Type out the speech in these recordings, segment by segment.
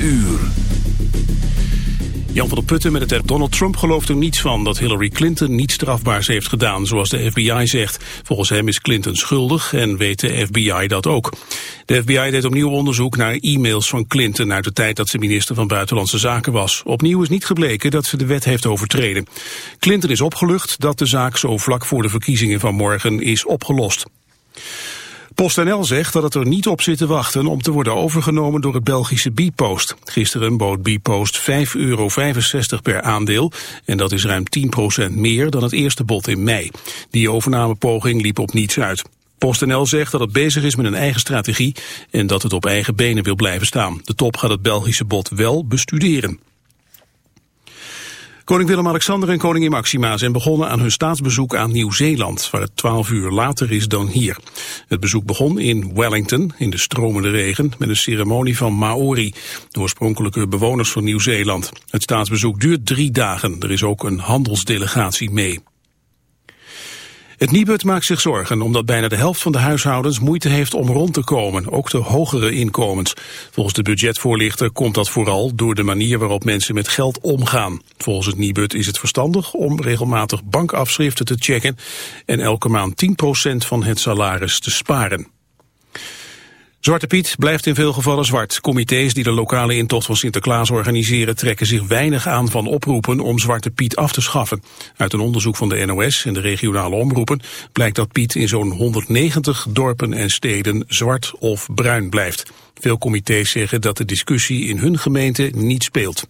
uur. Jan van der Putten met het Donald Trump gelooft er niets van dat Hillary Clinton niets strafbaars heeft gedaan, zoals de FBI zegt. Volgens hem is Clinton schuldig en weet de FBI dat ook. De FBI deed opnieuw onderzoek naar e-mails van Clinton uit de tijd dat ze minister van Buitenlandse Zaken was. Opnieuw is niet gebleken dat ze de wet heeft overtreden. Clinton is opgelucht dat de zaak zo vlak voor de verkiezingen van morgen is opgelost. PostNL zegt dat het er niet op zit te wachten om te worden overgenomen door het Belgische Bpost. Gisteren bood Bpost 5,65 euro per aandeel en dat is ruim 10% meer dan het eerste bod in mei. Die overnamepoging liep op niets uit. PostNL zegt dat het bezig is met een eigen strategie en dat het op eigen benen wil blijven staan. De top gaat het Belgische bod wel bestuderen. Koning Willem-Alexander en koningin Maxima zijn begonnen aan hun staatsbezoek aan Nieuw-Zeeland, waar het twaalf uur later is dan hier. Het bezoek begon in Wellington, in de stromende regen, met een ceremonie van Maori, de oorspronkelijke bewoners van Nieuw-Zeeland. Het staatsbezoek duurt drie dagen. Er is ook een handelsdelegatie mee. Het Nibud maakt zich zorgen omdat bijna de helft van de huishoudens moeite heeft om rond te komen, ook de hogere inkomens. Volgens de budgetvoorlichter komt dat vooral door de manier waarop mensen met geld omgaan. Volgens het Nibud is het verstandig om regelmatig bankafschriften te checken en elke maand 10% van het salaris te sparen. Zwarte Piet blijft in veel gevallen zwart. Comité's die de lokale intocht van Sinterklaas organiseren... trekken zich weinig aan van oproepen om Zwarte Piet af te schaffen. Uit een onderzoek van de NOS en de regionale omroepen... blijkt dat Piet in zo'n 190 dorpen en steden zwart of bruin blijft. Veel comité's zeggen dat de discussie in hun gemeente niet speelt.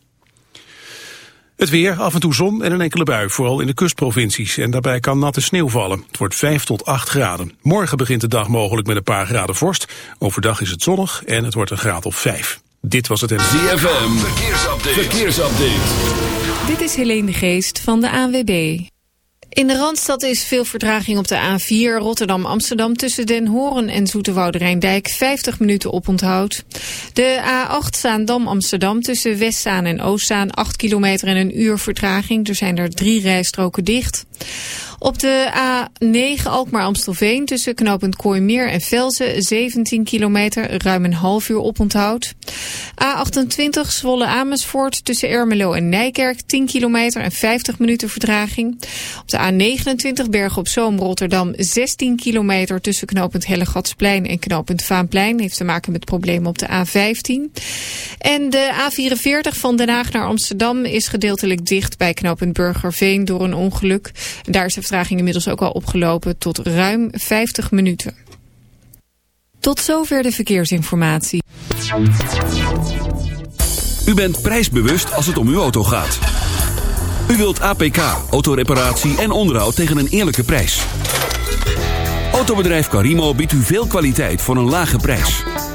Het weer, af en toe zon en een enkele bui, vooral in de kustprovincies. En daarbij kan natte sneeuw vallen. Het wordt 5 tot 8 graden. Morgen begint de dag mogelijk met een paar graden vorst. Overdag is het zonnig en het wordt een graad of 5. Dit was het... ZFM, verkeersupdate. verkeersupdate. Dit is Helene de Geest van de ANWB. In de Randstad is veel vertraging op de A4 Rotterdam-Amsterdam... tussen Den Horen en Zoeterwoude-Rijndijk 50 minuten oponthoud. De A8 Zaandam-Amsterdam tussen Westzaan en Oostzaan 8 kilometer en een uur vertraging. Er zijn er drie rijstroken dicht. Op de A9 Alkmaar-Amstelveen tussen knooppunt Kooimeer en Velzen 17 kilometer, ruim een half uur oponthoud. A28 Zwolle-Amersfoort tussen Ermelo en Nijkerk 10 kilometer en 50 minuten vertraging. Op de A29 Bergen op Zoom Rotterdam 16 kilometer tussen knooppunt Hellegatsplein en knooppunt Vaanplein. Heeft te maken met problemen op de A15. En de A44 van Den Haag naar Amsterdam is gedeeltelijk dicht bij knooppunt Burgerveen door een ongeluk. Daar is de vertraging inmiddels ook al opgelopen tot ruim 50 minuten. Tot zover de verkeersinformatie. U bent prijsbewust als het om uw auto gaat. U wilt APK, autoreparatie en onderhoud tegen een eerlijke prijs. Autobedrijf Carimo biedt u veel kwaliteit voor een lage prijs.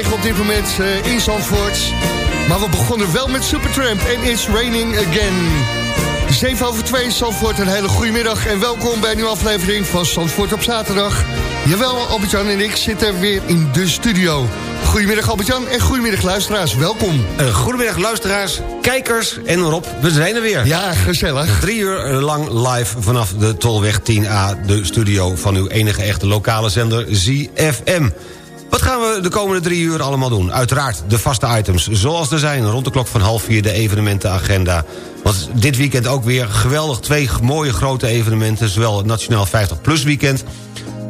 Regen op dit moment eh, in Zandvoort. Maar we begonnen wel met Supertramp en It's Raining Again. 7 over 2 Zandvoort, een hele goede middag en welkom bij een nieuwe aflevering van Zandvoort op zaterdag. Jawel, Albert-Jan en ik zitten weer in de studio. Goedemiddag Albert-Jan en goedemiddag luisteraars, welkom. Uh, goedemiddag luisteraars, kijkers en Rob, we zijn er weer. Ja, gezellig. Drie uur lang live vanaf de Tolweg 10A, de studio van uw enige echte lokale zender ZFM. Wat gaan we de komende drie uur allemaal doen? Uiteraard de vaste items, zoals er zijn. Rond de klok van half vier de evenementenagenda. Want dit weekend ook weer geweldig twee mooie grote evenementen. Zowel het Nationaal 50 Plus Weekend...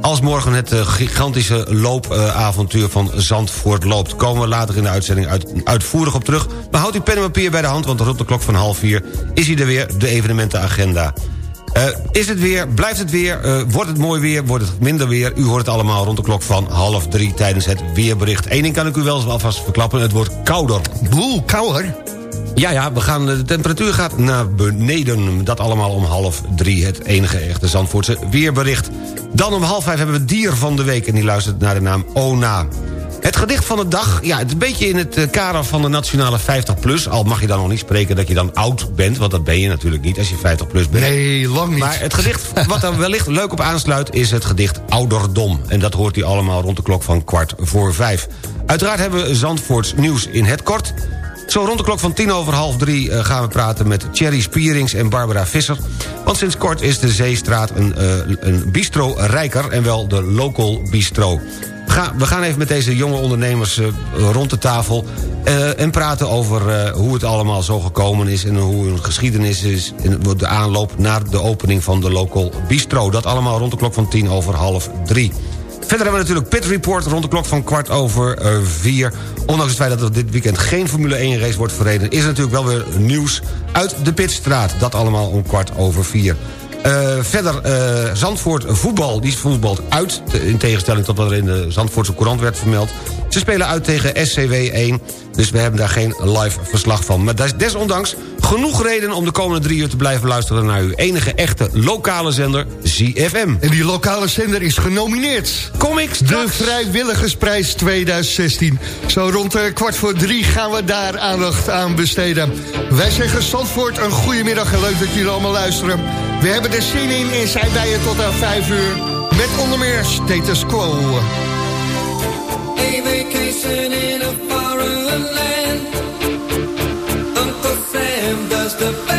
als morgen het eh, gigantische loopavontuur van Zandvoort loopt. Komen we later in de uitzending uit, uitvoerig op terug. Maar houd uw pen en papier bij de hand, want rond de klok van half vier... is hier er weer de evenementenagenda. Uh, is het weer, blijft het weer, uh, wordt het mooi weer, wordt het minder weer... u hoort het allemaal rond de klok van half drie tijdens het weerbericht. Eén ding kan ik u wel alvast verklappen, het wordt kouder. Boe, kouder? Ja, ja, we gaan, de temperatuur gaat naar beneden. Dat allemaal om half drie, het enige echte Zandvoortse weerbericht. Dan om half vijf hebben we dier van de week... en die luistert naar de naam Ona. Het gedicht van de dag, ja, het is een beetje in het eh, kader van de nationale 50PLUS... al mag je dan nog niet spreken dat je dan oud bent... want dat ben je natuurlijk niet als je 50PLUS bent. Nee, lang niet. Maar het gedicht wat er wellicht leuk op aansluit... is het gedicht Ouderdom. En dat hoort u allemaal rond de klok van kwart voor vijf. Uiteraard hebben we Zandvoorts nieuws in het kort... Zo rond de klok van tien over half drie uh, gaan we praten met Thierry Spierings en Barbara Visser. Want sinds kort is de Zeestraat een, uh, een bistro rijker en wel de local bistro. We gaan even met deze jonge ondernemers uh, rond de tafel... Uh, en praten over uh, hoe het allemaal zo gekomen is... en hoe hun geschiedenis is... in de aanloop naar de opening van de local bistro. Dat allemaal rond de klok van tien over half drie. Verder hebben we natuurlijk Pit Report rond de klok van kwart over vier. Ondanks het feit dat er dit weekend geen Formule 1 race wordt verreden... is er natuurlijk wel weer nieuws uit de Pitstraat. Dat allemaal om kwart over vier. Uh, verder, uh, Zandvoort voetbal, die voetbalt uit... in tegenstelling tot wat er in de Zandvoortse Courant werd vermeld. Ze spelen uit tegen SCW 1, dus we hebben daar geen live verslag van. Maar desondanks genoeg reden om de komende drie uur te blijven luisteren... naar uw enige echte lokale zender, ZFM. En die lokale zender is genomineerd. Comics De Vrijwilligersprijs 2016. Zo rond uh, kwart voor drie gaan we daar aandacht aan besteden. Wij zeggen Zandvoort een goede middag en leuk dat jullie allemaal luisteren. We hebben er zin in en zijn bij je tot aan vijf uur. Met onder meer Status Quo. Vacation in a foreign land. Uncle Sam does the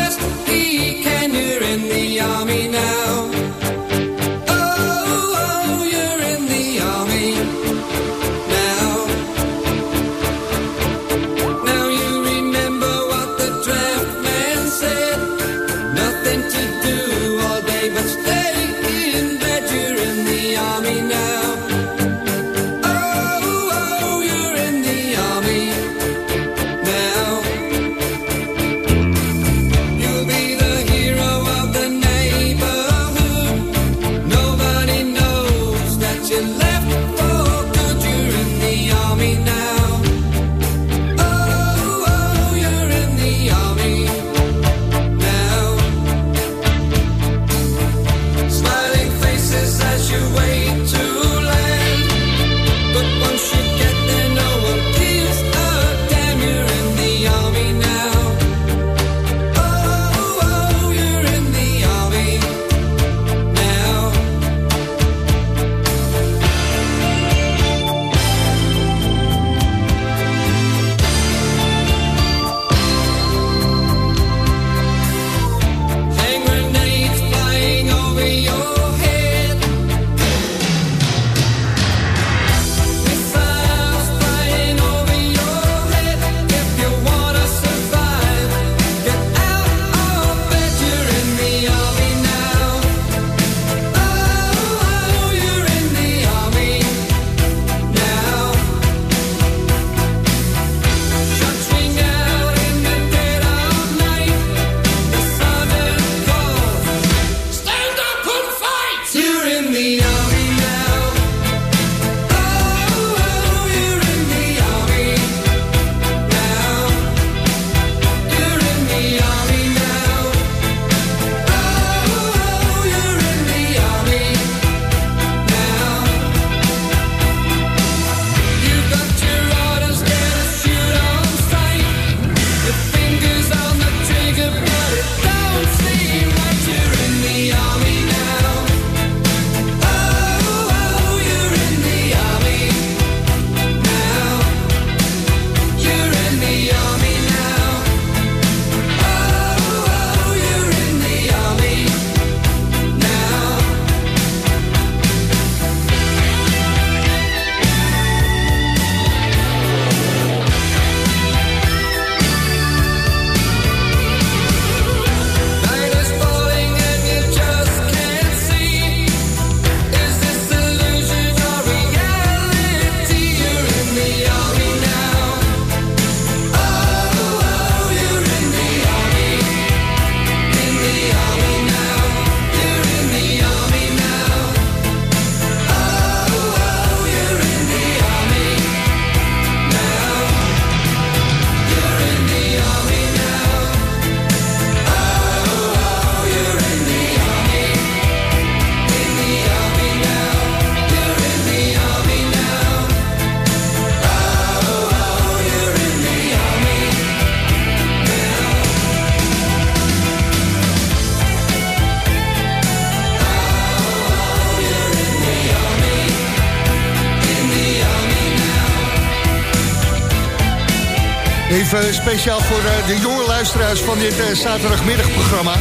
speciaal voor eh, de jonge luisteraars van dit eh, zaterdagmiddagprogramma.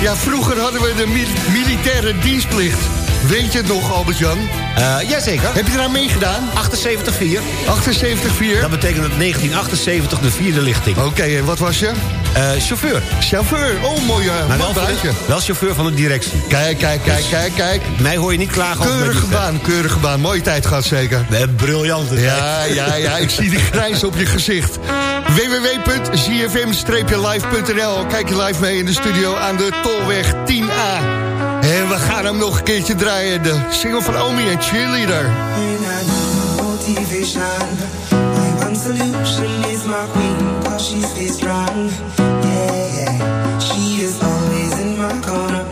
Ja, vroeger hadden we de mil- militaire dienstplicht. Weet je het nog, Albert-Jan? Eh, jazeker. Heb je eraan meegedaan? 78-4. 78-4? Dat betekent dat 1978 de vierde lichting. Oké, en wat was je? Chauffeur. Chauffeur. Oh, mooi uh, wel, wel chauffeur van de directie. Kijk, kijk, kijk, kijk, kijk. Mij hoor je niet klagen over Keurige baan, keurige baan. Mooie tijd gehad zeker. Briljante tijd. Ja, ja, ja, ik zie die grijs op je gezicht. www.zfm-live.nl Kijk je live mee in de studio aan de Tolweg 10A. En we gaan hem nog een keertje draaien. De single van Omi en Cheerleader. She is always in my corner,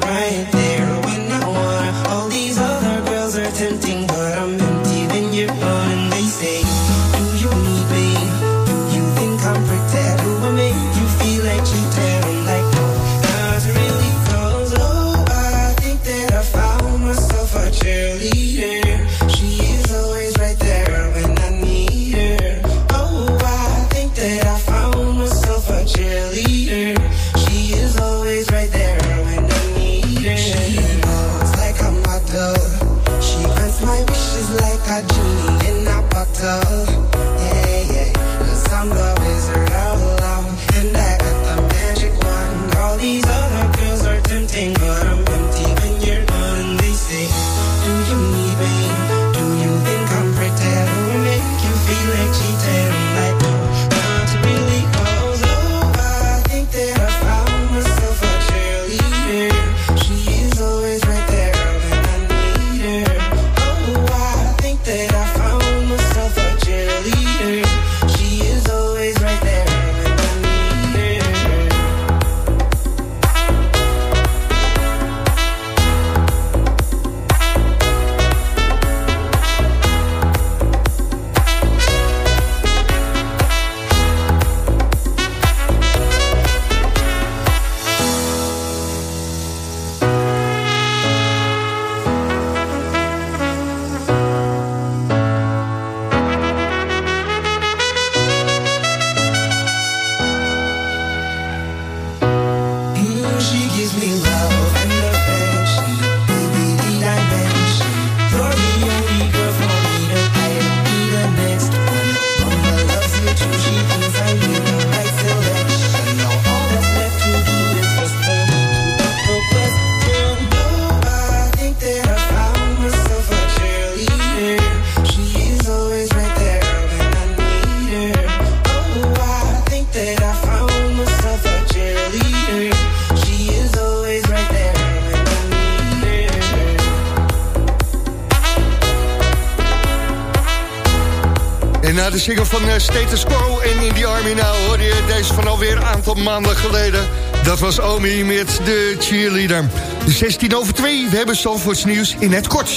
de single van eh, Status Quo en In The Army Now... hoorde je deze van alweer een aantal maanden geleden. Dat was Omi met de cheerleader. 16 over 2, we hebben Zandvoorts nieuws in het kort.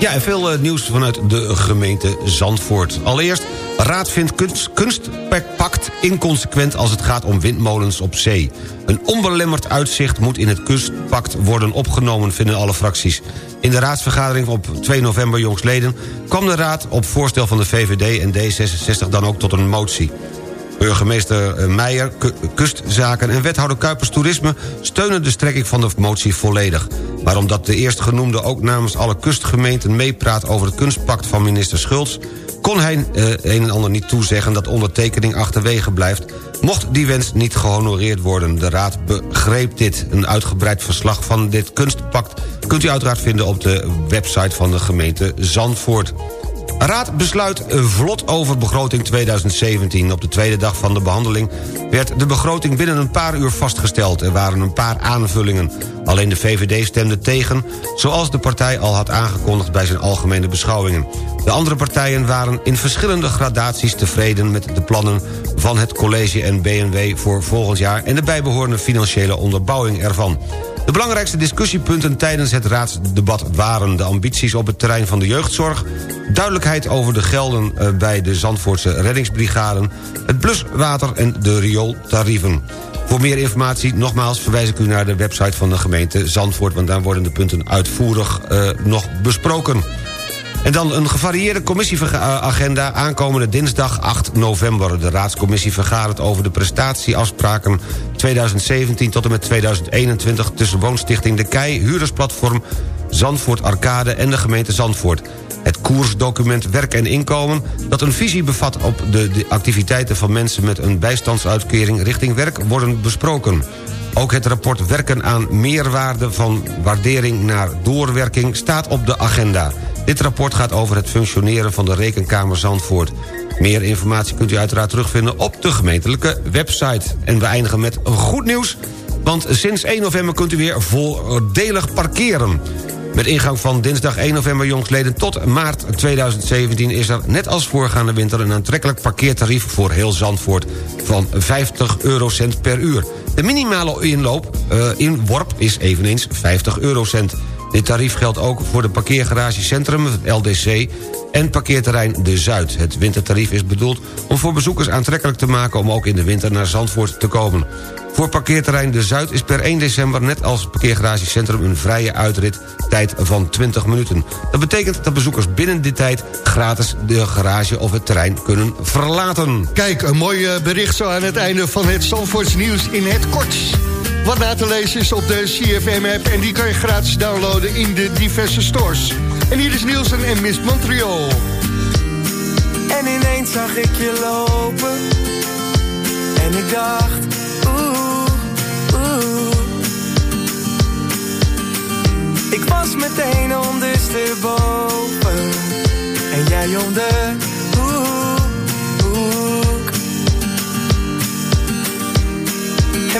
Ja, en veel eh, nieuws vanuit de gemeente Zandvoort. Allereerst, Raad vindt kunst, kunstpact inconsequent als het gaat om windmolens op zee. Een onbelemmerd uitzicht moet in het kunstpact worden opgenomen, vinden alle fracties. In de raadsvergadering op 2 november jongsleden kwam de raad op voorstel van de VVD en D66 dan ook tot een motie. Burgemeester eh, Meijer, Ku- Kustzaken en wethouder Kuipers Toerisme... steunen de strekking van de motie volledig. Maar omdat de eerstgenoemde ook namens alle kustgemeenten meepraat... over het kunstpact van minister Schultz... kon hij eh, een en ander niet toezeggen dat ondertekening achterwege blijft... mocht die wens niet gehonoreerd worden. De raad begreep dit. Een uitgebreid verslag van dit kunstpact... kunt u uiteraard vinden op de website van de gemeente Zandvoort. Raad besluit vlot over begroting 2017. Op de tweede dag van de behandeling werd de begroting binnen een paar uur vastgesteld. Er waren een paar aanvullingen. Alleen de VVD stemde tegen, zoals de partij al had aangekondigd bij zijn algemene beschouwingen. De andere partijen waren in verschillende gradaties tevreden met de plannen van het college en BNW voor volgend jaar... en de bijbehorende financiële onderbouwing ervan. De belangrijkste discussiepunten tijdens het raadsdebat waren... de ambities op het terrein van de jeugdzorg... duidelijkheid over de gelden eh, bij de Zandvoortse reddingsbrigaden... het bluswater en de riooltarieven. Voor meer informatie, nogmaals, verwijs ik u naar de website van de gemeente Zandvoort... want daar worden de punten uitvoerig eh, nog besproken. En dan een gevarieerde commissieagenda aankomende dinsdag 8 november. De raadscommissie vergadert over de prestatieafspraken 2017 tot en met 2021... tussen Woonstichting De Kei, huurdersplatform Zandvoort Arcade en de gemeente Zandvoort. Het koersdocument Werk en Inkomen... dat een visie bevat op de, activiteiten van mensen... met een bijstandsuitkering richting werk worden besproken. Ook het rapport Werken aan meerwaarde van waardering naar doorwerking... staat op de agenda. Dit rapport gaat over het functioneren van de Rekenkamer Zandvoort. Meer informatie kunt u uiteraard terugvinden op de gemeentelijke website. En we eindigen met goed nieuws... want sinds 1 november kunt u weer voordelig parkeren. Met ingang van dinsdag 1 november jongsleden tot maart 2017... is er net als voorgaande winter een aantrekkelijk parkeertarief... voor heel Zandvoort van 50 eurocent per uur. De minimale inloop, uh, inworp is eveneens 50 eurocent. Dit tarief geldt ook voor de parkeergarage het LDC... en parkeerterrein De Zuid. Het wintertarief is bedoeld om voor bezoekers aantrekkelijk te maken... om ook in de winter naar Zandvoort te komen. Voor parkeerterrein De Zuid is per 1 december... net als parkeergarage Centrum een vrije uitrit tijd van 20 minuten. Dat betekent dat bezoekers binnen die tijd... gratis de garage of het terrein kunnen verlaten. Kijk, een mooi eh, bericht zo aan het einde van het Zandvoorts nieuws in het kort. Wat na te is op de CFM-app... en die kan je gratis downloaden in de diverse stores. En hier is Nielsen en Miss Montreal. En ineens zag ik je lopen. En ik dacht, oeh, oeh. Ik was meteen ondersteboven. En jij om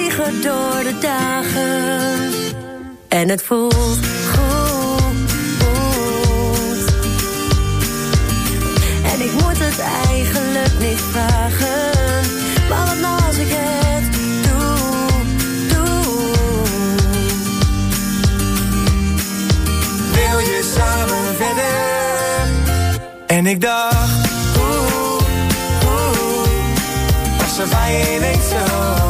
vliegen door de dagen. En het voelt goed. goed. En ik moet het eigenlijk niet vragen. Maar wat nou als ik het doe, doe. Wil je samen verder? En ik dacht, oeh, oeh. Was er bij je zo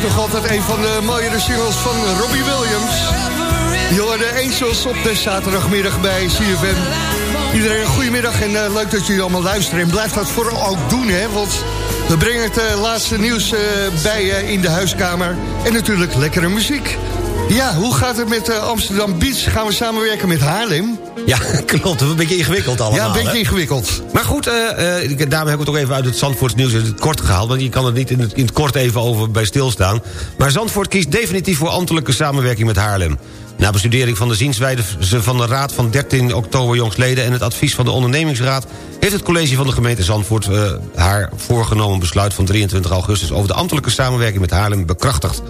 Betreft nog altijd een van de mooiere singles van Robbie Williams. Je hoorde Angels op de zaterdagmiddag bij CFM. Iedereen een goedemiddag en eh, leuk dat jullie allemaal luisteren. En blijf dat vooral ook doen, hè, want we brengen het eh, laatste nieuws eh, bij je in de huiskamer. En natuurlijk lekkere muziek. Ja, hoe gaat het met eh, Amsterdam Beach? Gaan we samenwerken met Haarlem? Ja, klopt. Een beetje ingewikkeld allemaal. ja, een beetje hè? ingewikkeld. Maar goed, eh, ik- daarom heb ik het ook even uit het Zandvoorts nieuws in het kort gehaald. Want je kan er niet in het, in het kort even over bij stilstaan. Maar Zandvoort kiest definitief voor ambtelijke samenwerking met Haarlem. Na bestudering van de zienswijze van de Raad van 13 oktober jongsleden... en het advies van de ondernemingsraad... heeft het college van de gemeente Zandvoort... haar voorgenomen besluit van 23 augustus... over de ambtelijke samenwerking met Haarlem bekrachtigd.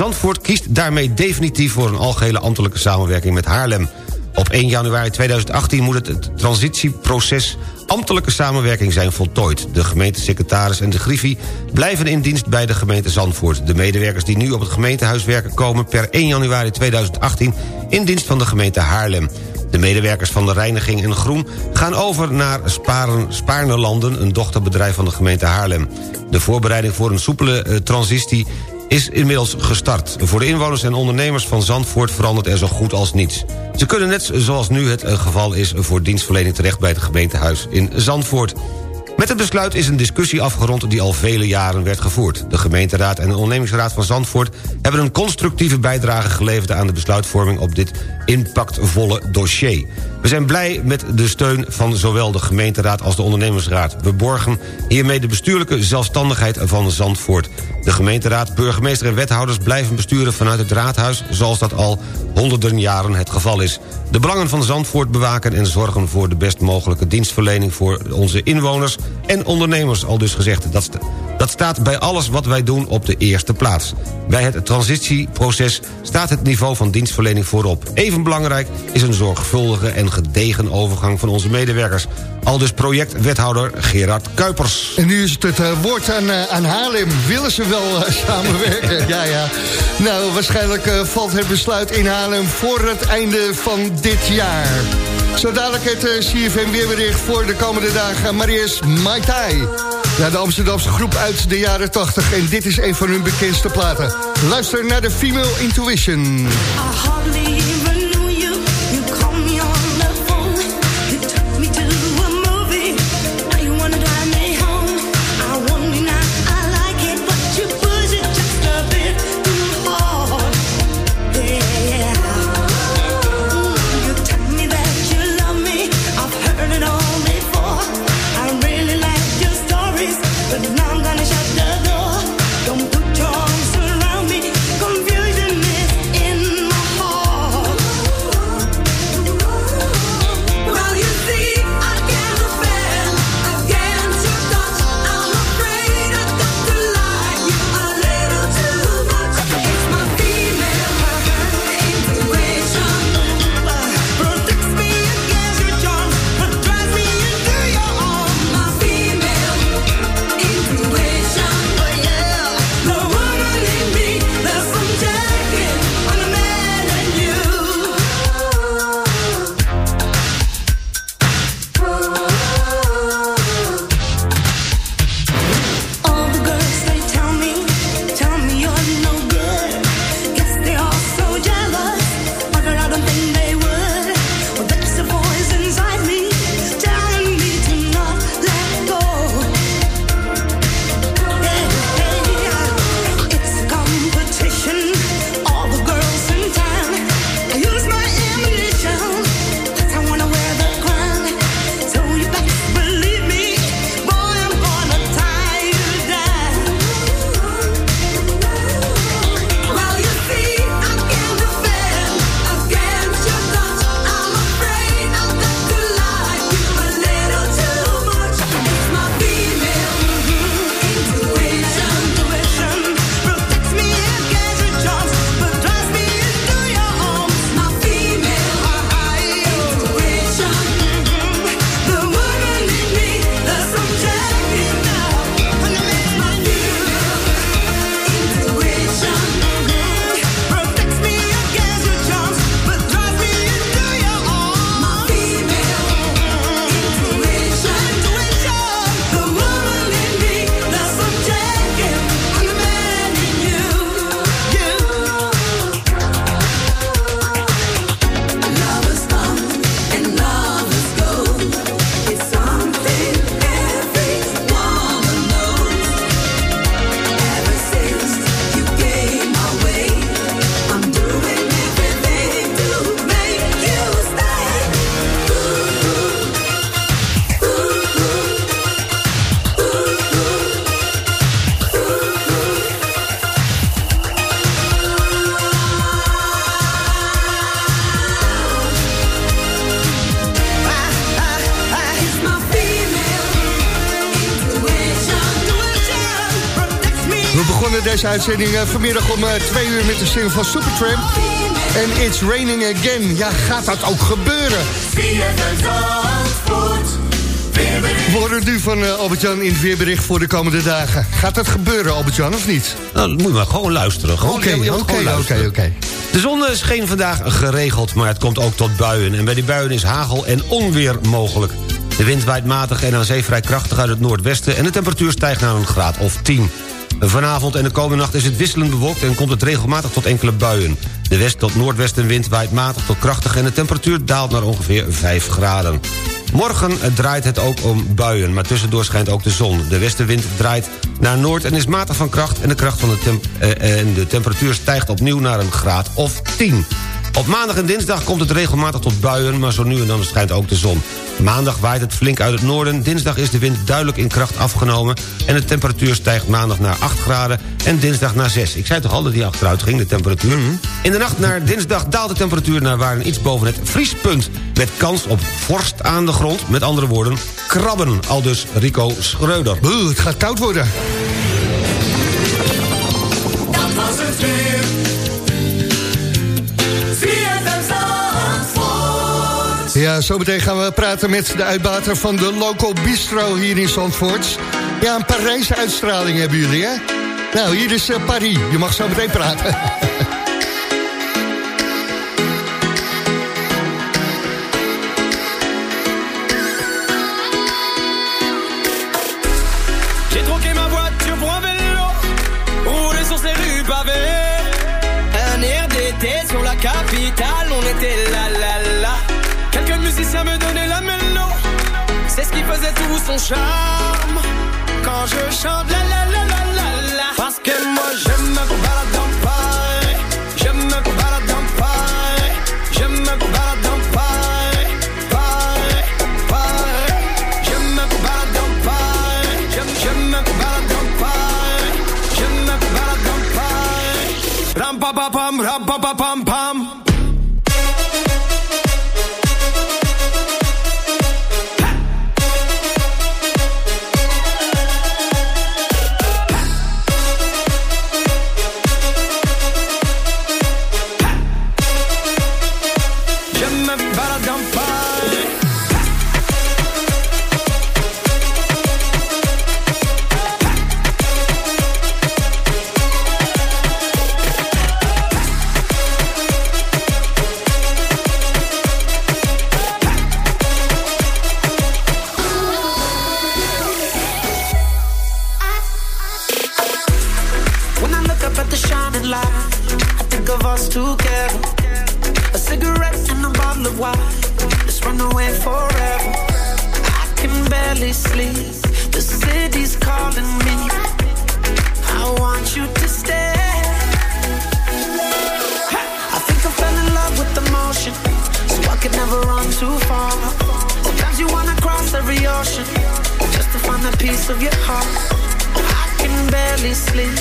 Zandvoort kiest daarmee definitief voor een algehele ambtelijke samenwerking met Haarlem. Op 1 januari 2018 moet het, transitieproces ambtelijke samenwerking zijn voltooid. De gemeentesecretaris en de griffie blijven in dienst bij de gemeente Zandvoort. De medewerkers die nu op het gemeentehuis werken komen per 1 januari 2018 in dienst van de gemeente Haarlem. De medewerkers van de Reiniging en Groen gaan over naar Sparen, Spaarnelanden... een dochterbedrijf van de gemeente Haarlem. De voorbereiding voor een soepele eh, transitie is inmiddels gestart. Voor de inwoners en ondernemers van Zandvoort verandert er zo goed als niets. Ze kunnen net zoals nu het eh, geval is voor dienstverlening terecht bij het gemeentehuis in Zandvoort. Met het besluit is een discussie afgerond die al vele jaren werd gevoerd. De gemeenteraad en de ondernemingsraad van Zandvoort... hebben een constructieve bijdrage geleverd aan de besluitvorming op dit impactvolle dossier. We zijn blij met de steun van zowel de gemeenteraad als de ondernemingsraad. We borgen hiermee de bestuurlijke zelfstandigheid van Zandvoort. De gemeenteraad, burgemeester en wethouders blijven besturen vanuit het raadhuis... zoals dat al honderden jaren het geval is. De belangen van Zandvoort bewaken en zorgen voor de best mogelijke dienstverlening... voor onze inwoners en ondernemers, al dus gezegd. Dat Dat staat bij alles wat wij doen op de eerste plaats. Bij het transitieproces staat het niveau van dienstverlening voorop. Even belangrijk is een zorgvuldige en gedegen overgang van onze medewerkers. Aldus projectwethouder Gerard Kuipers. En nu is het het eh, woord aan, eh, aan Haarlem. Willen ze wel eh, samenwerken? ja, ja. Nou, waarschijnlijk valt het besluit in Haarlem voor het einde van dit jaar. Zo dadelijk het CFM weerbericht voor de komende dagen. Maar eerst Mai Tai. Ja, de Amsterdamse groep uit de jaren 80. En dit is een van hun bekendste platen. Luister naar de Female Intuition. Uitzending eh, vanmiddag om eh, twee uur met de single van Supertramp. En It's Raining Again. Ja, gaat dat ook gebeuren? We horen nu van eh, Albert-Jan in het weerbericht voor de komende dagen. Gaat dat gebeuren, Albert-Jan, of niet? Nou, dan moet je maar gewoon luisteren. Oké, oké, oké. De zon scheen vandaag geregeld, maar het komt ook tot buien. En bij die buien is hagel en onweer mogelijk. De wind waait matig en aan zee vrij krachtig uit het noordwesten... en de temperatuur stijgt naar een graad of 10. Vanavond en de komende nacht is het wisselend bewolkt... en komt het regelmatig tot enkele buien. De west- tot noordwestenwind waait matig tot krachtig... en de temperatuur daalt naar ongeveer 5 graden. Morgen draait het ook om buien, maar tussendoor schijnt ook de zon. De westenwind draait naar noord en is matig van kracht... en de, kracht van de, eh, en de temperatuur stijgt opnieuw naar een graad of 10. Op maandag en dinsdag komt het regelmatig tot buien... maar zo nu en dan schijnt ook de zon. Maandag waait het flink uit het noorden. Dinsdag is de wind duidelijk in kracht afgenomen. En de temperatuur stijgt maandag naar 8 graden en dinsdag naar 6. Ik zei toch al dat die achteruit ging, de temperatuur. Mhm. In de nacht naar dinsdag daalt de temperatuur naar waarden iets boven het vriespunt. Met kans op vorst aan de grond. Met andere woorden, krabben. Al dus Rico Schreuder. Buh, het gaat koud worden. Dat was het weer. Ja, zometeen gaan we praten met de uitbater van de Local Bistro hier in Zandvoort. Ja, een Parijse uitstraling hebben jullie, hè? Nou, hier is eh, Paris. Je mag zo meteen praten. faisait tout son charme? Quand je chante la la la la la la, parce que moi je me balade dans Paris, je me balade dans Paris, je me wine. Let's run away forever. I can barely sleep. The city's calling me. I want you to stay. I think I fell in love with emotion, so I could never run too far. Sometimes you wanna cross every ocean just to find a piece of your heart. I can barely sleep.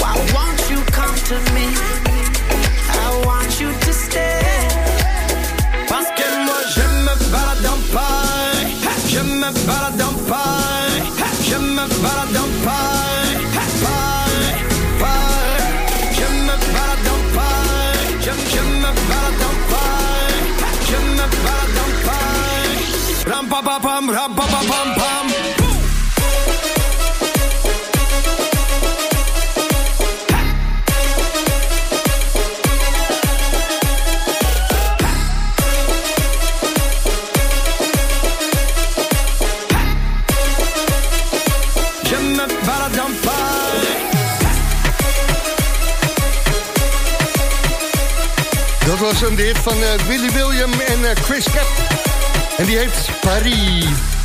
Why won't you come to me? I want you to stay. Je me van eh, Willy William en eh, Chris Cap. En die heet Paris.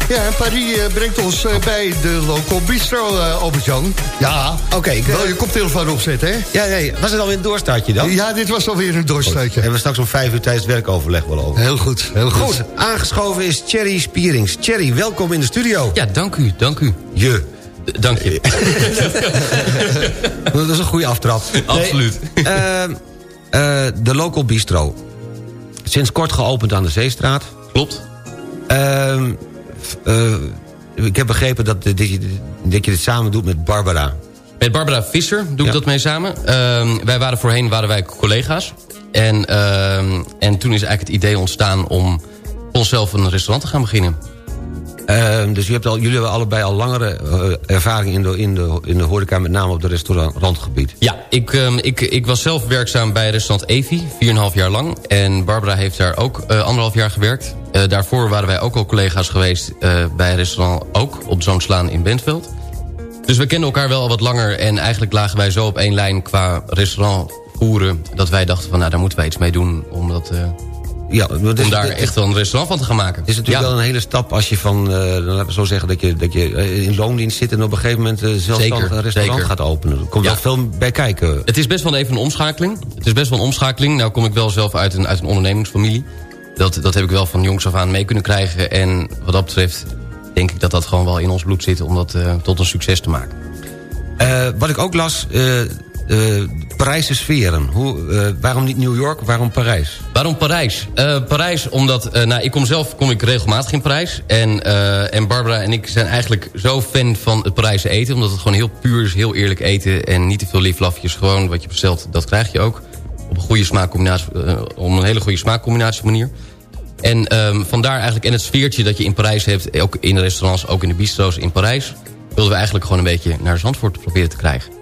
Ja, en Paris eh, brengt ons bij de Local Bistro, Albert-Jan. Ja, Oké, ik wil je koptelefoon opzetten, hè? Ja, nee, was het alweer een doorstartje dan? Ja, dit was alweer een Goed. doorstartje. Hebben we straks om vijf uur tijdens het werkoverleg wel over. Heel goed, heel goed. Goed, aangeschoven is Thierry Spierings. Thierry, welkom in de studio. Ja, dank u, dank u. Je. Dank je. Dat is een goede aftrap. Absoluut. Nee, ehm, eh, de Local Bistro. Sinds kort geopend aan de Zeestraat. Klopt. Ehm, eh, ik heb begrepen dat, dat, je, dat je dit samen doet met Barbara. Met Barbara Visser doe Ja. ik dat mee samen. Ehm, wij waren voorheen waren wij collega's. En, ehm, en toen is eigenlijk het idee ontstaan om onszelf een restaurant te gaan beginnen. Ehm, dus u hebt al, jullie hebben allebei al langere eh, ervaring in de, in, de, in de horeca... met name op het restaurantgebied. Ja, ik, ehm, ik, ik was zelf werkzaam bij restaurant Evi, 4,5 jaar lang. En Barbara heeft daar ook eh, anderhalf jaar gewerkt. Eh, daarvoor waren wij ook al collega's geweest bij restaurant Ook... op Zoomslaan in Bentveld. Dus we kenden elkaar wel al wat langer... en eigenlijk lagen wij zo op één lijn qua restaurant voeren... dat wij dachten van, nou, daar moeten wij iets mee doen... om, dat, Ja, is- om daar echt wel een restaurant van te gaan maken. Het is natuurlijk Ja. wel een hele stap als je van, eh, laten we zo zeggen... dat je, dat je eh, in loondienst zit en op een gegeven moment... eh, zelfstandig Zeker, een restaurant zeker. gaat openen. Er komt Ja. wel veel bij kijken. Het is best wel even een omschakeling. Het is best wel een omschakeling. Nou kom ik wel zelf uit een, uit een ondernemingsfamilie. Dat, dat heb ik wel van jongs af aan mee kunnen krijgen. En wat dat betreft denk ik dat dat gewoon wel in ons bloed zit... om dat tot een succes te maken. Wat ik ook las, eh, Parijse sferen. Hoe, eh, waarom niet New York, waarom Parijs? Waarom Parijs? Eh, Parijs omdat, nou ik kom zelf kom ik regelmatig in Parijs. En, en Barbara en ik zijn eigenlijk zo fan van het Parijse eten. Omdat het gewoon heel puur is, heel eerlijk eten. En niet te veel lieflafjes. Gewoon wat je bestelt, dat krijg je ook. Op een goede smaakcombinatie, om een hele goede smaakcombinatie manier. En ehm, vandaar eigenlijk, en het sfeertje dat je in Parijs hebt... ook in de restaurants, ook in de bistro's in Parijs... wilden we eigenlijk gewoon een beetje naar Zandvoort proberen te krijgen.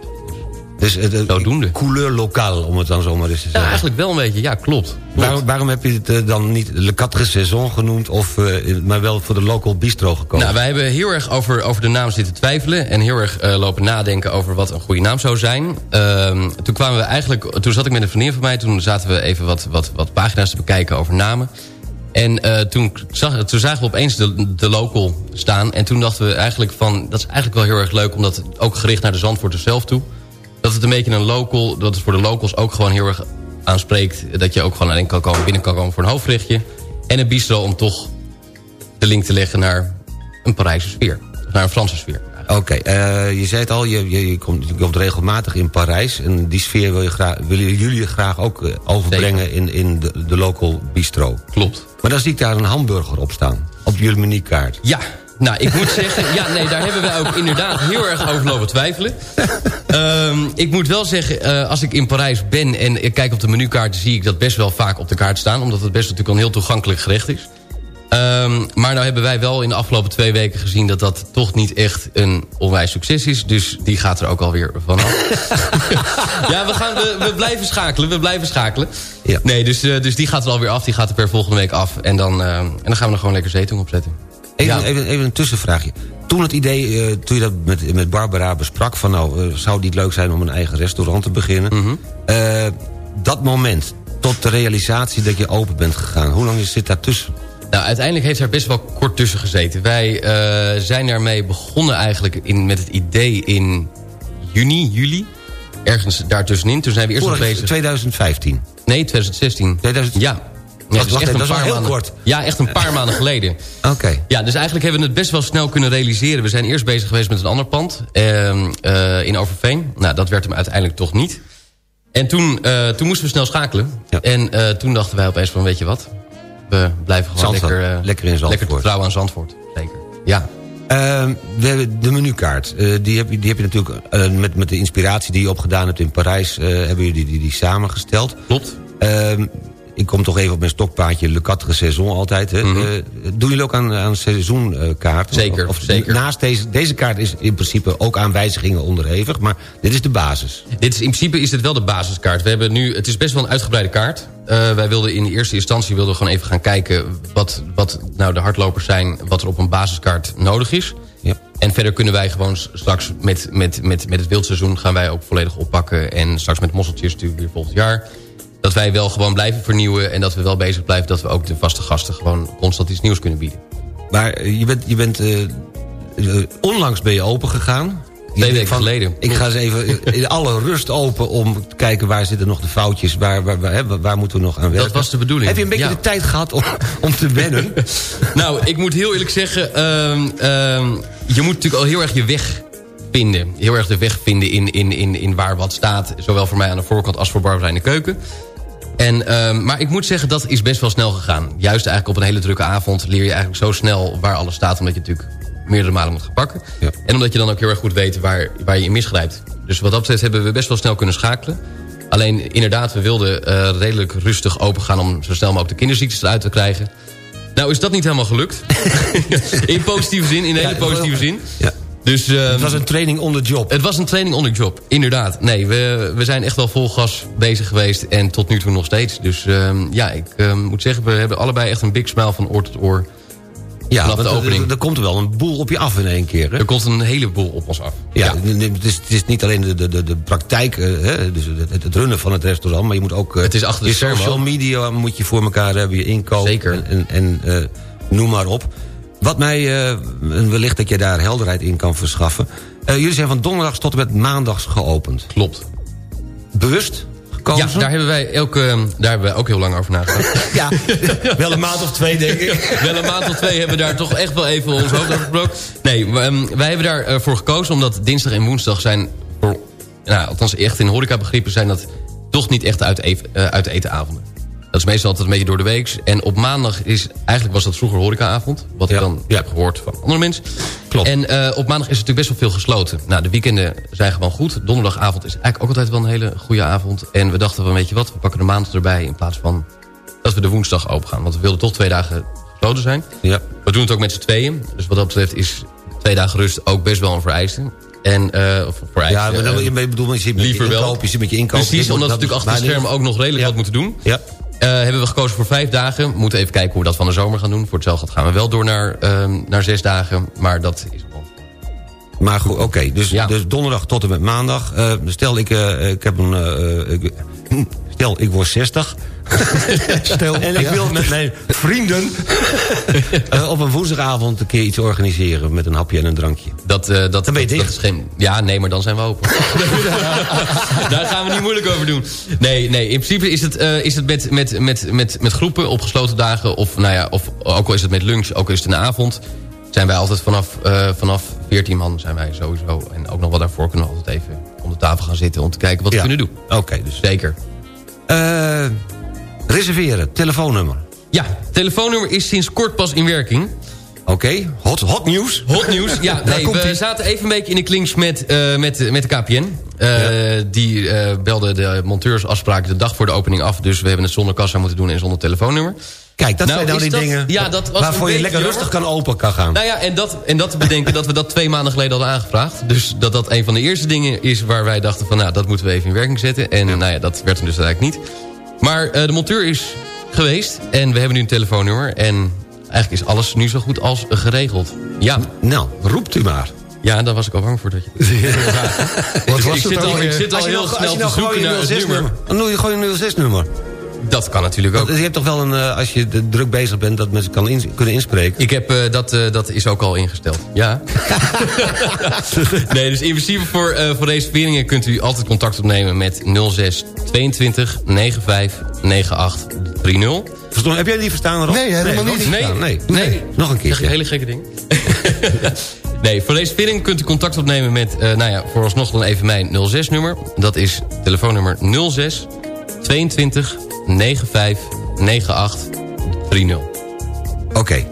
Dus het Zodoende. couleur lokaal, om het dan zomaar eens te Ja, zeggen. eigenlijk wel een beetje, ja, klopt. Waarom, waarom heb je het eh, dan niet Le Quatre Saison genoemd... Of, eh, maar wel voor de local bistro gekozen? Nou, wij hebben heel erg over, over de naam zitten twijfelen... en heel erg eh, lopen nadenken over wat een goede naam zou zijn. Ehm, toen kwamen we eigenlijk... Toen zat ik met een vriendin van mij... toen zaten we even wat, wat, wat pagina's te bekijken over namen. En eh, toen, zag, toen zagen we opeens de, de local staan... en toen dachten we eigenlijk van... dat is eigenlijk wel heel erg leuk... omdat ook gericht naar de Zandvoorters zelf toe... dat het een beetje een local... dat het voor de locals ook gewoon heel erg aanspreekt... dat je ook gewoon alleen kan komen, binnen kan komen voor een hoofdrechtje... en een bistro om toch de link te leggen naar een Parijse sfeer. Naar een Franse sfeer. Oké, eh, je zei het al, je, je, je, komt, je komt regelmatig in Parijs... en die sfeer wil je graag, willen jullie graag ook eh, overbrengen in, in de, de local bistro. Klopt. Maar dan zie ik daar een hamburger op staan, op jullie menukaart. Ja, nou, ik moet zeggen... Ja, nee, daar hebben wij ook inderdaad heel erg over lopen twijfelen. Ehm, ik moet wel zeggen, eh, als ik in Parijs ben en ik kijk op de menukaart... zie ik dat best wel vaak op de kaart staan. Omdat het best natuurlijk een heel toegankelijk gerecht is. Ehm, maar nou hebben wij wel in de afgelopen twee weken gezien... dat dat toch niet echt een onwijs succes is. Dus die gaat er ook alweer vanaf. ja, we, gaan, we, we blijven schakelen, we blijven schakelen. Ja. Nee, dus, eh, dus die gaat er alweer af. Die gaat er per volgende week af. En dan, eh, en dan gaan we er gewoon lekker zetung op zetten. Even, even, even een tussenvraagje. Toen het idee, eh, toen je dat met, met Barbara besprak... van nou, eh, zou het niet leuk zijn om een eigen restaurant te beginnen... Mhm. Eh, dat moment, tot de realisatie dat je open bent gegaan... hoe lang zit daar tussen? Nou, uiteindelijk heeft daar best wel kort tussen gezeten. Wij zijn daarmee begonnen eigenlijk in, met het idee in juni, juli. Ergens daartussenin. Toen zijn we eerst nog bezig... 2015. Nee, 2016. 2000... Ja. Ja, dat is wel heel maanden, kort. Ja, echt een paar maanden geleden. Oké. Ja, dus eigenlijk hebben we het best wel snel kunnen realiseren. We zijn eerst bezig geweest met een ander pand ehm, eh, in Overveen. Nou, dat werd hem uiteindelijk toch niet. En toen, eh, toen moesten we snel schakelen. Ja. En eh, toen dachten wij opeens van, weet je wat? We blijven gewoon Zandvoort. lekker, Lekker in Zandvoort. lekker trouw aan Zandvoort. Zeker. Ja. Ehm, we hebben de menukaart. Die, heb je, die heb je natuurlijk met, met de inspiratie die je opgedaan hebt in Parijs... hebben jullie die, die, die samengesteld. Klopt. Ik kom toch even op mijn stokpaardje Le Quatre Saison altijd. Hè. Mhm. Eh, doen jullie ook aan, aan seizoenkaarten? Zeker, Of, zeker. Naast deze, deze kaart is in principe ook aan wijzigingen onderhevig... maar dit is de basis. Dit is, in principe is dit wel de basiskaart. We hebben nu, het is best wel een uitgebreide kaart. Eh, wij wilden in eerste instantie wilden we gewoon even gaan kijken... Wat, wat nou de hardlopers zijn, wat er op een basiskaart nodig is. Ja. En verder kunnen wij gewoon straks met, met, met, met het wildseizoen... gaan wij ook volledig oppakken. En straks met mosseltjes natuurlijk weer volgend jaar. Dat wij wel gewoon blijven vernieuwen... en dat we wel bezig blijven dat we ook de vaste gasten... gewoon constant iets nieuws kunnen bieden. Maar eh, je bent, je bent eh, eh, onlangs ben je open gegaan. Twee weken geleden. Ik ga eens even in alle rust open om te kijken waar zitten nog de foutjes. Waar, waar, waar, waar moeten we nog aan werken. was de bedoeling, Heb je een beetje ja. de tijd gehad om, om te wennen? Nou, ik moet heel eerlijk zeggen... ehm, ehm, je moet natuurlijk al heel erg je weg vinden. Heel erg de weg vinden in, in, in, in waar wat staat. Zowel voor mij aan de voorkant als voor Barbara in de keuken. En, ehm, maar ik moet zeggen, dat is best wel snel gegaan. Juist eigenlijk op een hele drukke avond leer je eigenlijk zo snel waar alles staat... omdat je natuurlijk meerdere malen moet gaan pakken. Ja. En omdat je dan ook heel erg goed weet waar, waar je in misgrijpt. Dus wat dat betreft hebben we best wel snel kunnen schakelen. Alleen inderdaad, we wilden eh, redelijk rustig open gaan... om zo snel mogelijk de kinderziektes eruit te krijgen. Nou is dat niet helemaal gelukt. in positieve zin, in hele positieve zin. Ja. Dus, ehm, Het was een training on the job. het was een training on the job, inderdaad. Nee, we, we zijn echt wel vol gas bezig geweest en tot nu toe nog steeds. Dus ehm, ja, ik ehm, moet zeggen, we hebben allebei echt een big smile van oor tot oor. Ja, vanaf de er- opening. Er, komt er wel een boel op je af in één keer. Hè? Er komt een heleboel op ons af. Ja, Het, is, het is niet alleen de, de, de, praktijk, eh, hè, dus het, het runnen van het restaurant... maar je moet ook... eh, Het is achter de je social media moet je voor elkaar hebben, je inkoop Zeker. en, en, en eh, noem maar op. Wat mij, eh, wellicht dat je daar helderheid in kan verschaffen... eh, jullie zijn van donderdags tot en met maandags geopend. Klopt. Bewust gekozen? Ja, daar hebben wij elke, daar hebben wij ook heel lang over nagedacht. Ja, wel een maand of twee, denk ik. wel een maand of twee hebben we daar toch echt wel even ons hoofd over gebroken. Nee, ehm, wij hebben daarvoor voor gekozen omdat dinsdag en woensdag zijn voor nou, althans echt in horecabegrippen zijn dat toch niet echt uit, eh, uit etenavonden. Dat is meestal altijd een beetje door de week. En op maandag is, eigenlijk was dat vroeger horecaavond. Wat ik dan heb gehoord van andere mensen. Klopt. En eh, op maandag is natuurlijk best wel veel gesloten. Nou, de weekenden zijn gewoon goed. Donderdagavond is eigenlijk ook altijd wel een hele goede avond. En we dachten van, weet je wat, we pakken de maandag erbij... in plaats van dat we de woensdag open gaan. Want we wilden toch twee dagen gesloten zijn. Ja. We doen het ook met z'n tweeën. Dus wat dat betreft is twee dagen rust ook best wel een vereiste. En, of vereiste, Ja, maar dan, eh, je bedoel, je zit met liever je wel. je zit met je inkoop. Precies, omdat we natuurlijk achter de maar schermen ook nog redelijk wat moeten doen. Ja. Eh, hebben we gekozen voor vijf dagen. We moeten even kijken hoe we dat van de zomer gaan doen. Voor hetzelfde gaan we wel door naar, ehm, naar zes dagen. Maar dat is wel... Maar goed, oké. dus, Ja. dus donderdag tot en met maandag. Eh, stel, ik, eh, ik heb een... ik- stel, ik word 60. Stel, En ik ja. wil met mijn vrienden... eh, op een woensdagavond een keer iets organiseren... met een hapje en een drankje. Dat, eh, dat, Dan ben je dat- is geen, ja, nee, maar dan zijn we open. Daar gaan we niet moeilijk over doen. Nee, nee in principe is het, eh, is het met, met, met, met, met groepen op gesloten dagen... of, nou ja, of ook al is het met lunch, ook al is het een avond... zijn wij altijd vanaf, eh, vanaf 14 man zijn wij sowieso. En ook nog wel daarvoor kunnen we altijd even om de tafel gaan zitten... om te kijken wat Ja. we kunnen doen. Oké, dus... Zeker. Eh, reserveren, telefoonnummer. Ja, telefoonnummer is sinds kort pas in werking. Oké, hot, hot nieuws. Hot nieuws. Ja, nee, we zaten even een beetje in de clinch met, eh, met, met de KPN. Eh, Die belde de monteursafspraken de dag voor de opening af. Dus we hebben het zonder kassa moeten doen en zonder telefoonnummer. Kijk, dat Nou, zijn nou is die dat- dingen ja, dat was waarvoor je lekker rustig kan open kan gaan. Nou ja, en dat, en dat te bedenken dat we dat twee maanden geleden hadden aangevraagd. Dus dat dat een van de eerste dingen is waar wij dachten van... nou, dat moeten we even in werking zetten. En nou ja, dat werd hem dus eigenlijk niet. Maar eh, de monteur is geweest en we hebben nu een telefoonnummer. En eigenlijk is alles nu zo goed als geregeld. Ja. Nou, roept u maar. Ja, daar was ik al bang voor dat je... Wat ik, was ik het zit al, ik zit al heel nou- snel je te nou zoeken je naar het 06 nummer. Dan doe je gewoon een 06 nummer. Dat kan natuurlijk ook. Want je hebt toch wel een, eh, als je de- druk bezig bent, dat mensen kan in- kunnen inspreken. Ik heb, eh, dat, eh, dat is ook al ingesteld. Ja. nee, dus in principe voor, eh, voor reserveringen kunt u altijd contact opnemen met 06 22 95 98 30. Verstond, heb jij die verstaan erop? Nee, helemaal niet. Nee, nee. nee. Nog een Zeg je keer. hele gekke dingen? nee, voor reservering kunt u contact opnemen met, eh, nou ja, vooralsnog dan even mijn 06-nummer. Dat is telefoonnummer 06 22 95 98 30. Oké.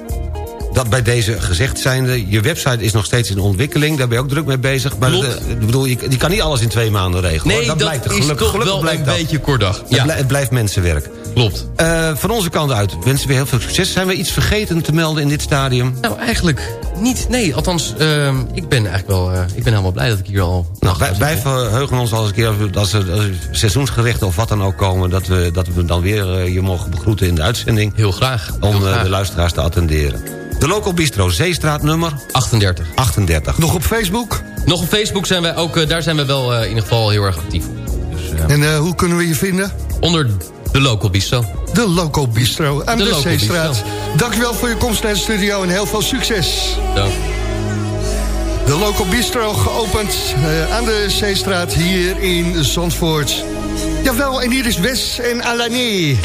Dat bij deze gezegd zijnde. Je website is nog steeds in ontwikkeling. Daar ben je ook druk mee bezig. Maar eh, ik bedoel, je, je kan niet alles in twee maanden regelen. Nee, dat, blijkt is Gelukkig- toch gelukkig wel blijkt een dat. beetje kort dag. Het, Ja, het blijft mensenwerk. Klopt. Eh, van onze kant uit wensen we heel veel succes. Zijn we iets vergeten te melden in dit stadium? Nou, eigenlijk niet. Nee, althans, ehm, ik ben eigenlijk wel... eh, ik ben helemaal blij dat ik hier al... Nou, wij, verheugen ons als, een keer, als, er, als er seizoensgerichten of wat dan ook komen... dat we, dat we dan weer eh, je mogen begroeten in de uitzending... Heel graag. om heel graag. de luisteraars te attenderen. De Local Bistro, Zeestraat nummer 38. 38. Nog op Facebook? Nog op Facebook zijn wij ook... daar zijn we wel in ieder geval heel erg actief op. Dus, En eh, hoe kunnen we je vinden? onder de local bistro. De Local Bistro aan De de, Zeestraat. Dankjewel voor je komst naar de studio en heel veel succes. Dank. De Local Bistro geopend eh, aan de Zeestraat hier in Zandvoort. Jawel, en hier is Wes en Alané.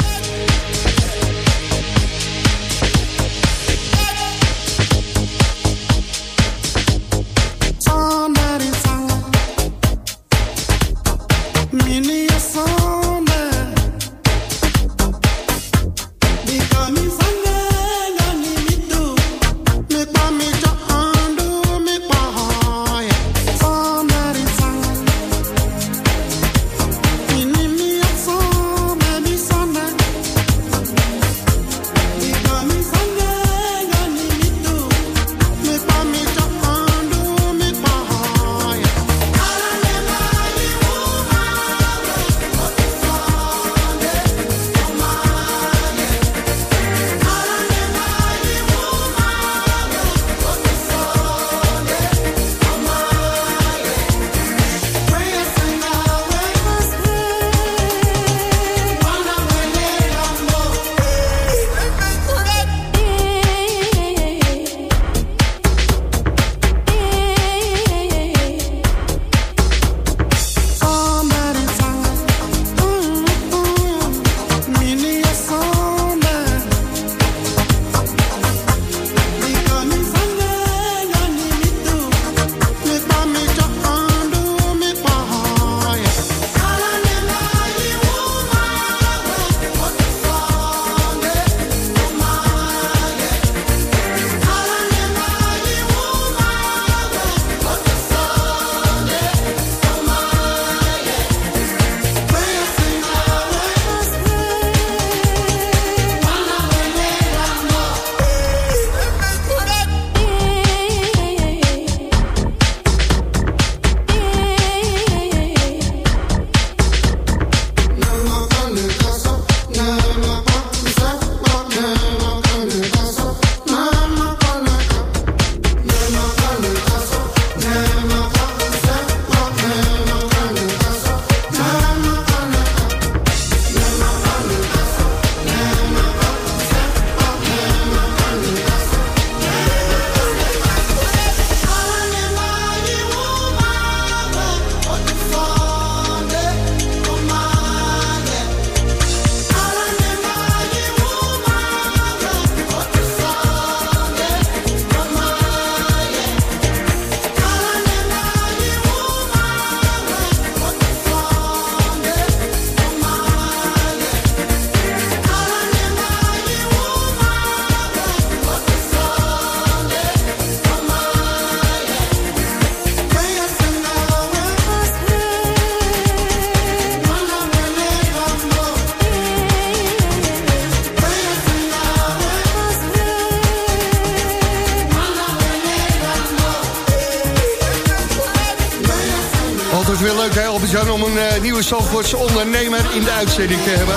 Zandvoortse ondernemer in de uitzending te hebben.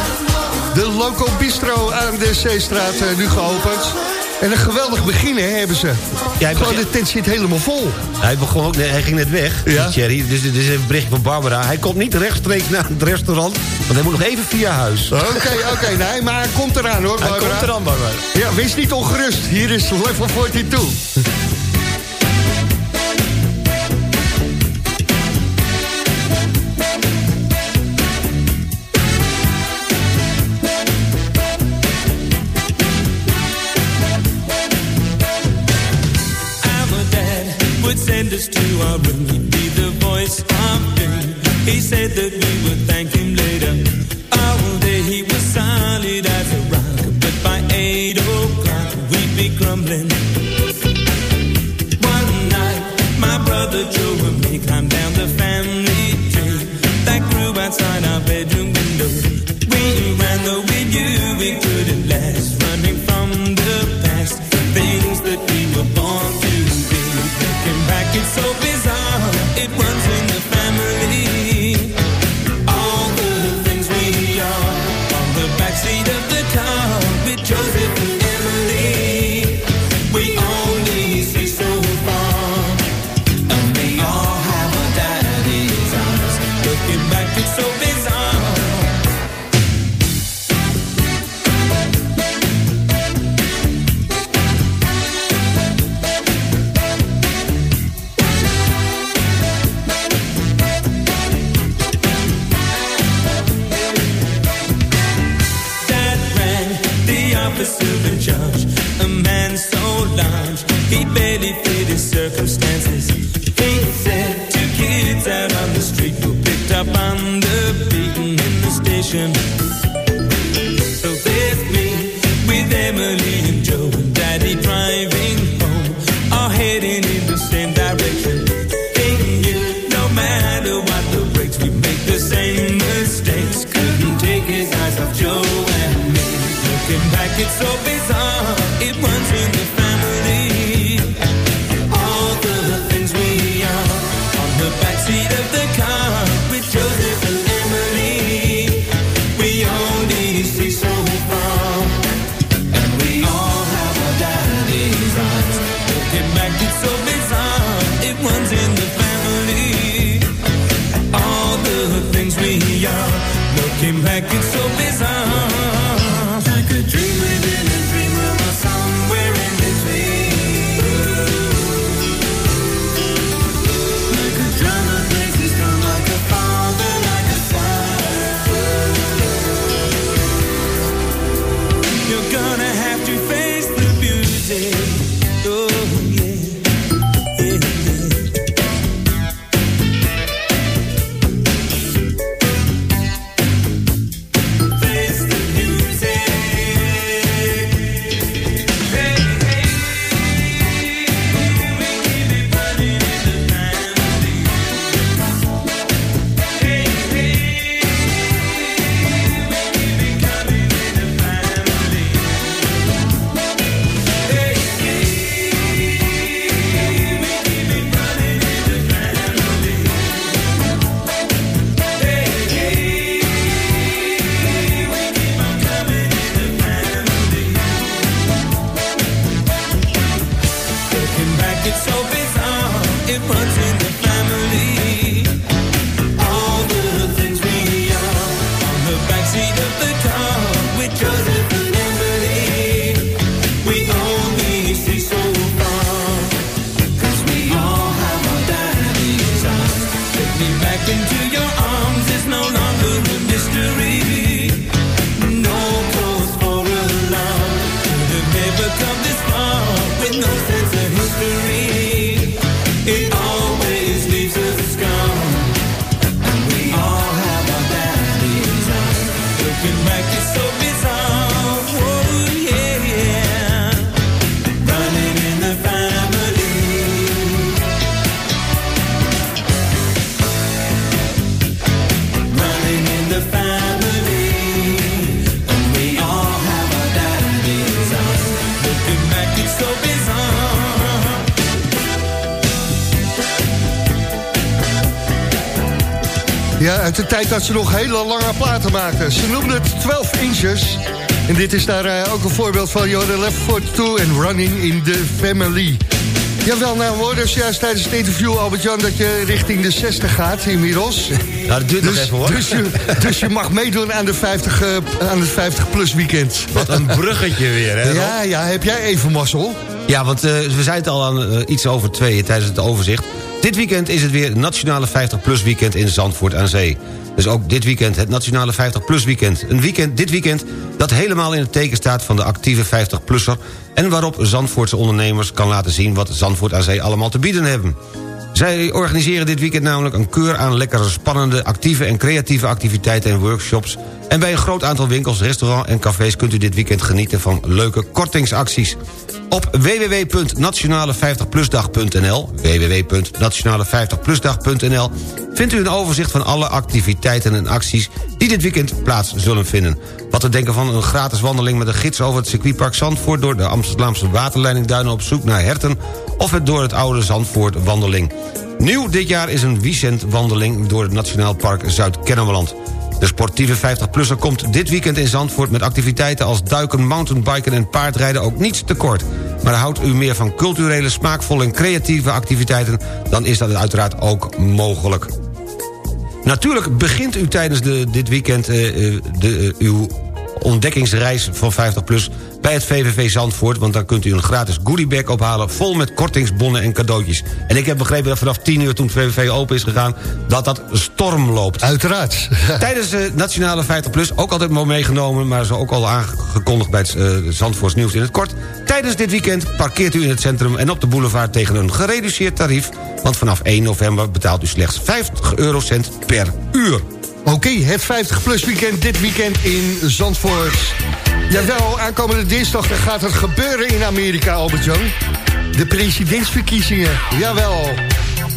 De Loco Bistro aan de Zeestraat eh, nu geopend. En een geweldig begin hebben ze. Ja, hij de tent zit helemaal vol. Hij, begon ook, hij ging net weg, ja. Thierry. Dus dit is een bericht van Barbara. Hij komt niet rechtstreeks naar het restaurant, want hij moet nog even via huis. Oké, oké. Nee, maar hij komt eraan hoor, Barbara. Komt eraan, Barbara. Ja, wees niet ongerust. Hier is Level 42. you, are really be the voice of pain. He said that. Uit de tijd dat ze nog hele lange platen maakten. Ze noemden het 12 inches. En dit is daar eh, ook een voorbeeld van. Jorden Left Foot 2 en Running in the Family. Jawel, nou hoor dus juist tijdens het interview, Albert-Jan... dat je richting de 60 gaat inmiddels. Nou, dat duurt nog Dus, even hoor. dus, je, dus je mag meedoen aan, de 50, eh, aan het 50-plus weekend. Wat een bruggetje weer, hè? Rob? Ja, ja, heb jij even mazzel? Ja, want eh, we zeiden het al aan iets over tweeën tijdens het overzicht. Dit weekend is het weer Nationale 50PLUS weekend in Zandvoort aan Zee. Dus ook dit weekend het Nationale 50PLUS weekend. Een weekend, dit weekend dat helemaal in het teken staat van de actieve 50-plusser... en waarop Zandvoortse ondernemers kan laten zien... wat Zandvoort aan Zee allemaal te bieden hebben. Zij organiseren dit weekend namelijk een keur aan lekkere, spannende... actieve en creatieve activiteiten en workshops... en bij een groot aantal winkels, restaurants en cafés... kunt u dit weekend genieten van leuke kortingsacties. Op www.nationale50plusdag.nl www.nationale50plusdag.nl vindt u een overzicht van alle activiteiten en acties... die dit weekend plaats zullen vinden. Wat te denken van een gratis wandeling met een gids over het circuitpark Zandvoort... door de Amsterdamse waterleiding Duinen op zoek naar herten... of het door het oude Zandvoort wandeling. Nieuw dit jaar is een weekendwandeling door het Nationaal Park Zuid-Kennemerland. De sportieve 50-plusser komt dit weekend in Zandvoort... met activiteiten als duiken, mountainbiken en paardrijden ook niets tekort. Maar houdt u meer van culturele, smaakvolle en creatieve activiteiten... dan is dat uiteraard ook mogelijk. Natuurlijk begint u tijdens de, dit weekend eh, eh, de, eh, uw ontdekkingsreis van 50PLUS bij het VVV Zandvoort... want dan kunt u een gratis goodiebag ophalen... vol met kortingsbonnen en cadeautjes. En ik heb begrepen dat vanaf 10 uur toen het VVV open is gegaan... dat dat storm loopt. Uiteraard. Tijdens de Nationale 50PLUS, ook altijd mooi meegenomen... maar zo ook al aangekondigd bij het uh, Zandvoorts Nieuws in het kort... tijdens dit weekend parkeert u in het centrum en op de boulevard... tegen een gereduceerd tarief... want vanaf 1 november betaalt u slechts 50 eurocent per uur. Oké, het 50-plus weekend dit weekend in Zandvoort. Jawel, aankomende dinsdag gaat het gebeuren in Amerika, Albert-Jan. De presidentsverkiezingen, jawel.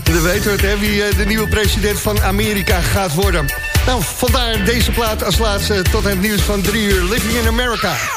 Dan weten we het, hè, wie eh, de nieuwe president van Amerika gaat worden. Nou, vandaar deze plaat als laatste tot het nieuws van drie uur. Living in America.